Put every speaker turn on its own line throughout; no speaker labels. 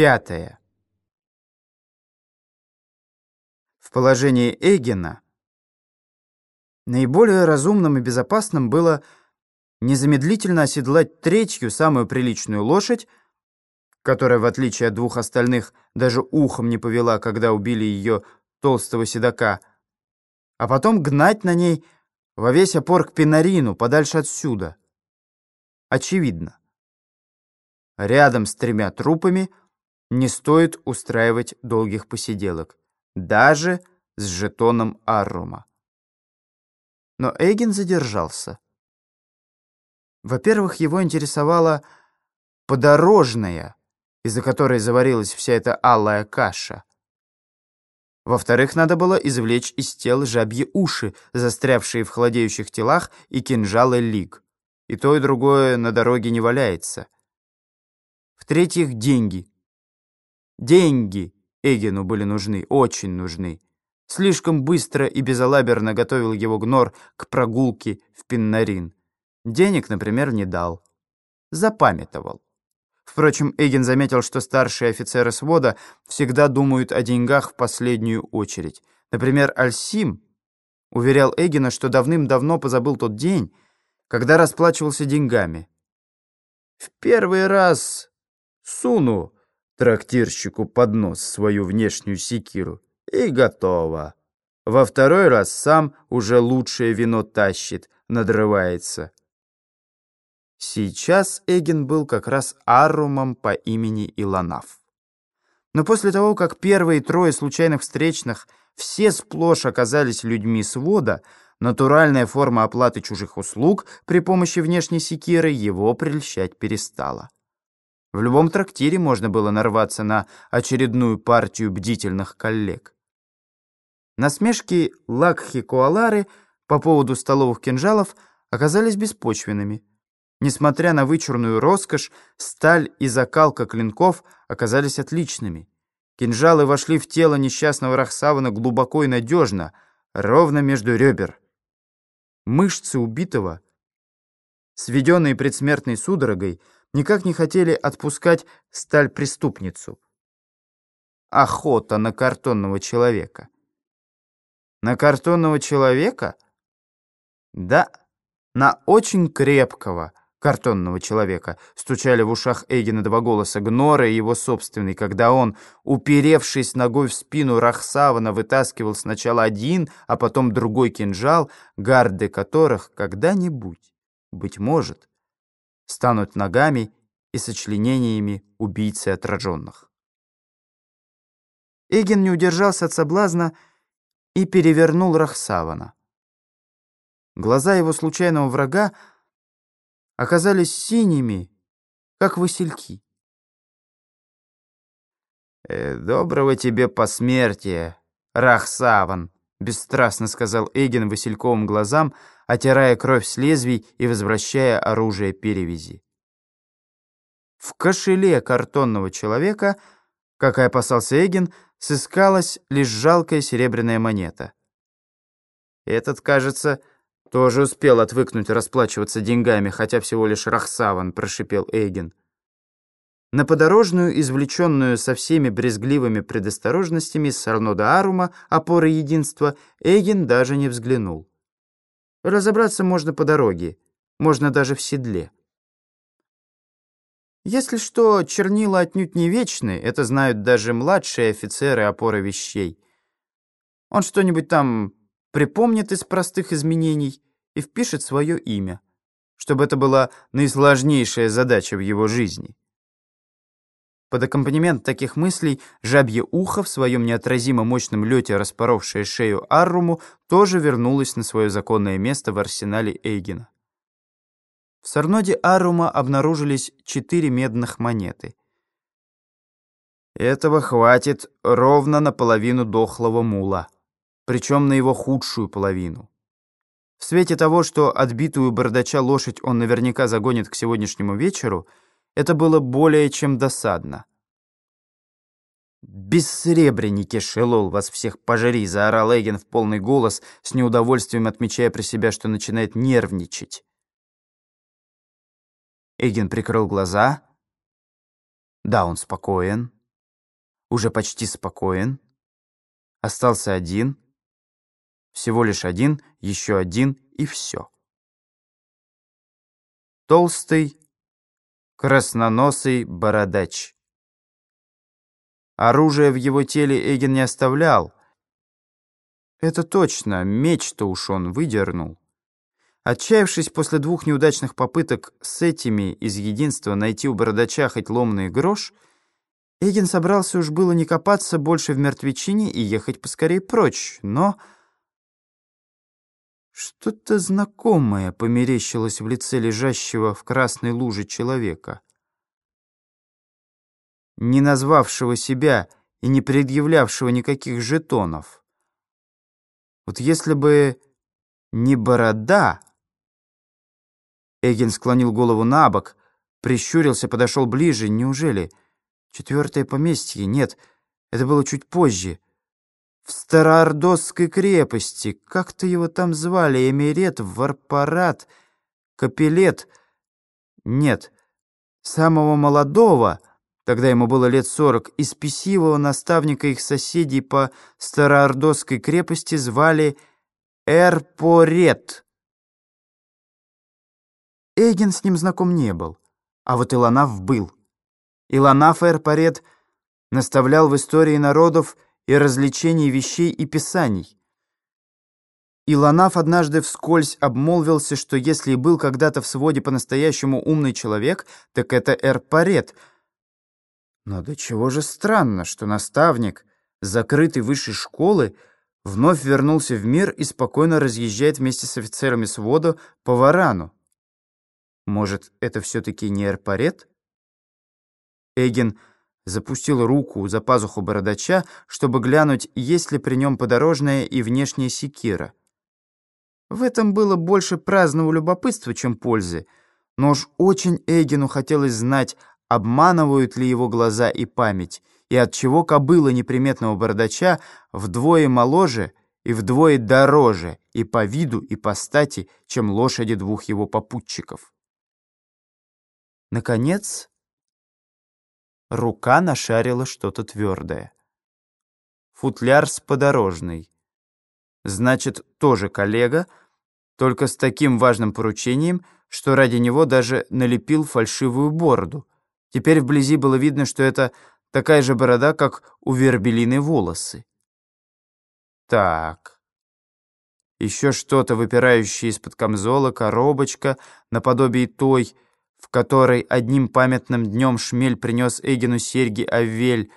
Пятое. В положении Эгена наиболее разумным и безопасным было незамедлительно оседлать третью, самую приличную лошадь, которая, в отличие от двух остальных, даже ухом не повела, когда убили ее толстого седока, а потом гнать на ней во весь опор к Пинарину, подальше отсюда. Очевидно. Рядом с тремя трупами не стоит устраивать долгих посиделок, даже с жетоном Аррума. Но Эйген задержался. Во-первых, его интересовала подорожная, из-за которой заварилась вся эта алая каша. Во-вторых, надо было извлечь из тел жабьи уши, застрявшие в холодеющих телах, и кинжалы лик. И то, и другое на дороге не валяется. В-третьих, деньги. Деньги Эгину были нужны, очень нужны. Слишком быстро и безалаберно готовил его Гнор к прогулке в Пиннарин. Денег, например, не дал. Запамятовал. Впрочем, Эгин заметил, что старшие офицеры свода всегда думают о деньгах в последнюю очередь. Например, Альсим уверял Эгина, что давным-давно позабыл тот день, когда расплачивался деньгами. «В первый раз суну трактирщику под нос свою внешнюю секиру, и готово. Во второй раз сам уже лучшее вино тащит, надрывается. Сейчас Эгин был как раз Аррумом по имени Илонаф. Но после того, как первые трое случайных встречных все сплошь оказались людьми свода, натуральная форма оплаты чужих услуг при помощи внешней секиры его прельщать перестала. В любом трактире можно было нарваться на очередную партию бдительных коллег. Насмешки Лакхи-Куалары по поводу столовых кинжалов оказались беспочвенными. Несмотря на вычурную роскошь, сталь и закалка клинков оказались отличными. Кинжалы вошли в тело несчастного Рахсавана глубоко и надежно, ровно между ребер. Мышцы убитого, сведенные предсмертной судорогой, никак не хотели отпускать сталь-преступницу. Охота на картонного человека. На картонного человека? Да, на очень крепкого, картонного человека. Стучали в ушах Эгина два голоса Гнора и его собственный, когда он, уперевшись ногой в спину Рахсавана, вытаскивал сначала один, а потом другой кинжал, гарды которых когда-нибудь, быть может, станут ногами и сочленениями убийцы отраженных. Эгин не удержался от соблазна и перевернул Рахсавана. Глаза его случайного врага оказались синими, как васильки. «Э, «Доброго тебе посмертия, Рахсаван», — бесстрастно сказал Эгин васильковым глазам, отирая кровь с лезвий и возвращая оружие перевязи. В кошеле картонного человека, как и опасался Эгин, сыскалась лишь жалкая серебряная монета. Этот, кажется, тоже успел отвыкнуть расплачиваться деньгами, хотя всего лишь Рахсаван, прошипел Эйген. На подорожную, извлеченную со всеми брезгливыми предосторожностями с Арнода Арума, опоры единства, Эйген даже не взглянул. Разобраться можно по дороге, можно даже в седле. Если что, чернила отнюдь не вечны, это знают даже младшие офицеры опоры вещей. Он что-нибудь там припомнит из простых изменений и впишет свое имя, чтобы это была наисложнейшая задача в его жизни. Под аккомпанемент таких мыслей жабье ухо в своем неотразимо мощном лете, распоровшее шею Арруму, тоже вернулось на свое законное место в арсенале Эйгена. В Сарноде Аррума обнаружились четыре медных монеты. Этого хватит ровно на половину дохлого мула причем на его худшую половину. В свете того, что отбитую бардача лошадь он наверняка загонит к сегодняшнему вечеру, это было более чем досадно. «Бессребреники, шелол, вас всех пожари!» — заорал Эгин в полный голос, с неудовольствием отмечая про себя, что начинает нервничать. Эгин прикрыл глаза. Да, он спокоен. уже почти спокоен. Остался один. Всего лишь один, еще один и все. Толстый, красноносый бородач. Оружие в его теле Эгин не оставлял. Это точно, меч-то уж он выдернул. Отчаявшись после двух неудачных попыток с этими из единства найти у бородача хоть ломный грош, Эгин собрался уж было не копаться больше в мертвечине и ехать поскорее прочь, но... Что-то знакомое померещилось в лице лежащего в красной луже человека. Не назвавшего себя и не предъявлявшего никаких жетонов. Вот если бы не борода... Эгин склонил голову на бок, прищурился, подошел ближе. Неужели? Четвертое поместье? Нет, это было чуть позже. В Староордосской крепости. Как-то его там звали? Эмирет, Варпарат, Капелет? Нет, самого молодого, тогда ему было лет сорок, из писивого наставника их соседей по Староордосской крепости звали Эрпорет. Эгин с ним знаком не был, а вот Илонаф был. Илонаф Эрпорет наставлял в истории народов и развлечений вещей и писаний. Илонаф однажды вскользь обмолвился, что если и был когда-то в своде по-настоящему умный человек, так это Эрпорет. Но до чего же странно, что наставник закрытой высшей школы вновь вернулся в мир и спокойно разъезжает вместе с офицерами свода по Варану. Может, это все-таки не Эрпарет? Эгин запустил руку за пазуху бородача, чтобы глянуть, есть ли при нем подорожная и внешняя секира. В этом было больше праздного любопытства, чем пользы, но уж очень Эгину хотелось знать, обманывают ли его глаза и память, и отчего кобыла неприметного бородача вдвое моложе и вдвое дороже и по виду, и по стати, чем лошади двух его попутчиков. Наконец, рука нашарила что-то твердое. Футляр с подорожной. Значит, тоже коллега, только с таким важным поручением, что ради него даже налепил фальшивую бороду. Теперь вблизи было видно, что это такая же борода, как у вербелины волосы. Так. Еще что-то выпирающее из-под камзола, коробочка, наподобие той, в которой одним памятным днем Шмель принес Эгину серьги Авель.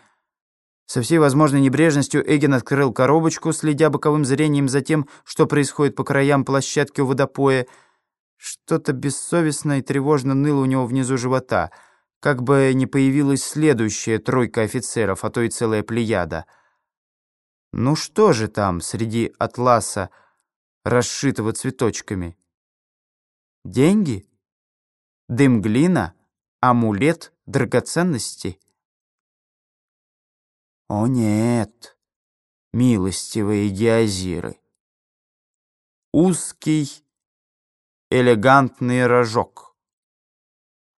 Со всей возможной небрежностью Эгин открыл коробочку, следя боковым зрением за тем, что происходит по краям площадки у водопоя. Что-то бессовестно и тревожно ныло у него внизу живота, как бы не появилась следующая тройка офицеров, а то и целая плеяда. Ну что же там среди атласа, расшитого цветочками? Деньги? Дым глина, амулет, драгоценности. О нет, милостивые геозиры. Узкий, элегантный рожок.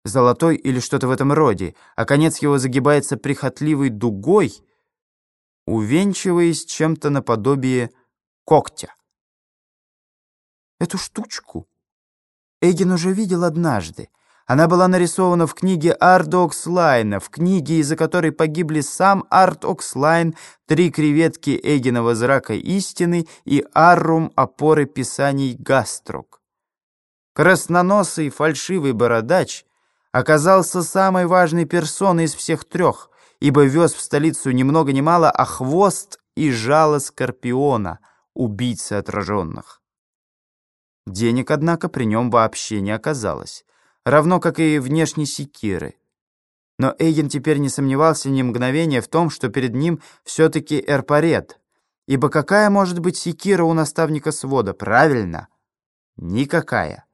Золотой или что-то в этом роде, а конец его загибается прихотливой дугой, увенчиваясь чем-то наподобие когтя. Эту штучку Эгин уже видел однажды. Она была нарисована в книге Арда Окслайна, в книге, из-за которой погибли сам Арт Окслайн, три креветки Эгинова зрака истины и Аррум опоры писаний Гаструк. Красноносый фальшивый бородач оказался самой важной персоной из всех трех, ибо вез в столицу ни много ни мало, а хвост и жало Скорпиона, убийцы отраженных. Денег, однако, при нем вообще не оказалось, равно как и внешней секиры. Но Эйген теперь не сомневался ни мгновения в том, что перед ним все-таки Эрпарет, ибо какая может быть секира у наставника свода? Правильно, никакая.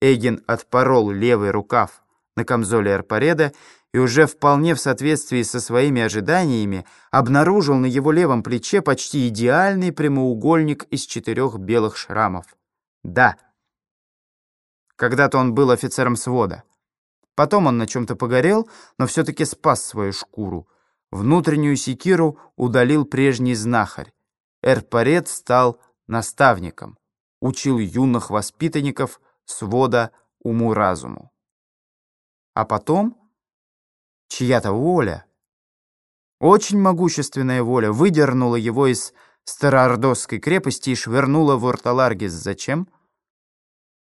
Эйген отпорол левый рукав на камзоле Эрпареда и уже вполне в соответствии со своими ожиданиями обнаружил на его левом плече почти идеальный прямоугольник из четырех белых шрамов. Да. Когда-то он был офицером свода. Потом он на чем-то погорел, но все-таки спас свою шкуру. Внутреннюю секиру удалил прежний знахарь. Эрпарет стал наставником, учил юных воспитанников свода уму-разуму. А потом чья-то воля, очень могущественная воля, выдернула его из Староордосской крепости и швырнула в Орталаргис. Зачем?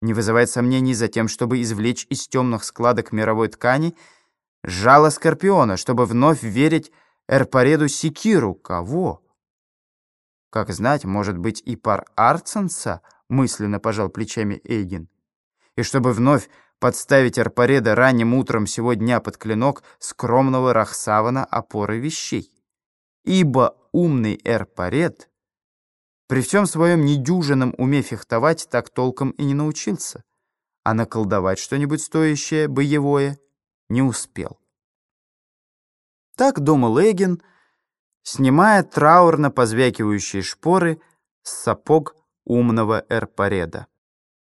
Не вызывает сомнений за тем, чтобы извлечь из темных складок мировой ткани жало Скорпиона, чтобы вновь верить Эрпареду Секиру. Кого? Как знать, может быть, и пар Арценса, мысленно пожал плечами Эйген. И чтобы вновь подставить Арпареда ранним утром сего дня под клинок скромного Рахсавана опоры вещей. Ибо умный Эрпаред при всем своем недюжинном уме фехтовать так толком и не научился, а наколдовать что-нибудь стоящее, боевое, не успел. Так думал Эгин, снимая траурно позвякивающие шпоры с сапог умного Эрпареда.